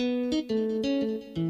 Sikiza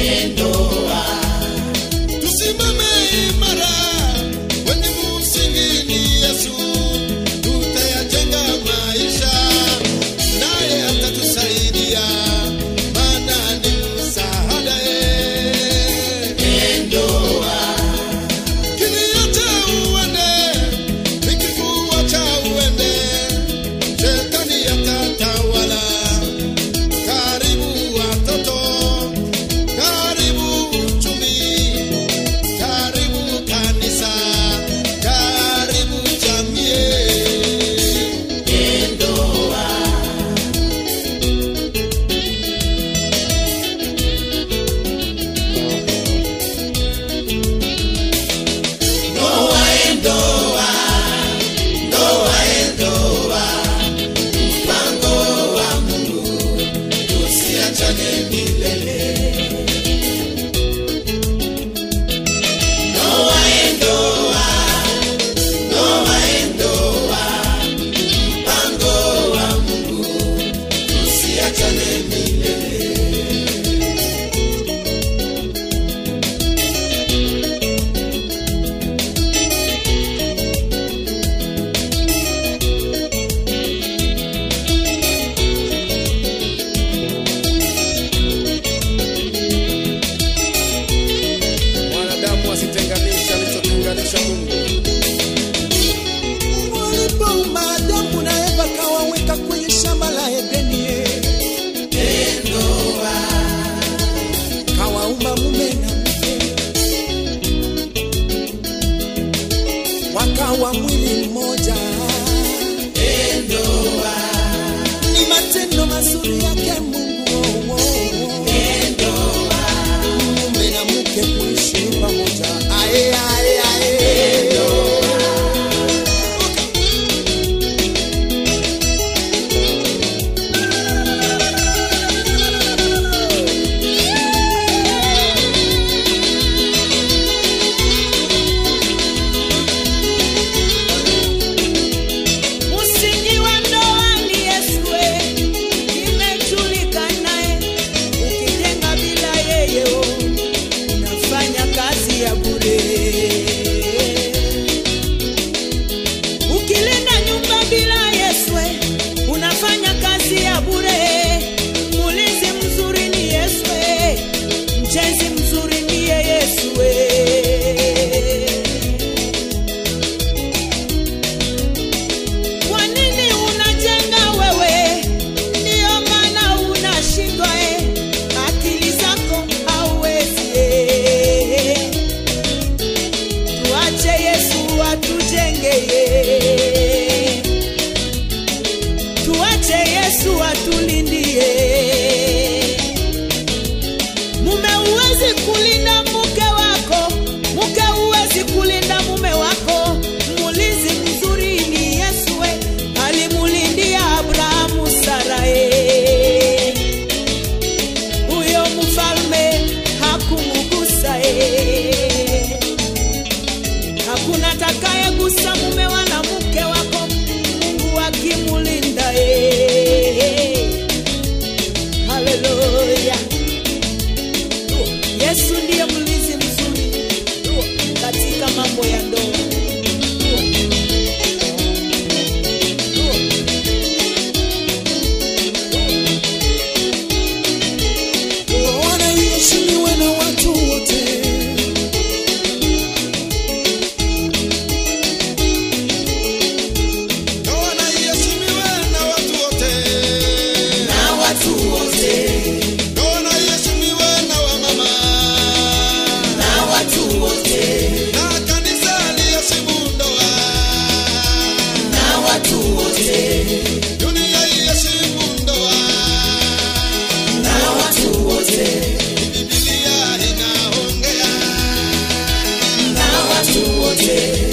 Lindo. ẹ̀jẹ̀. Lord, yeah.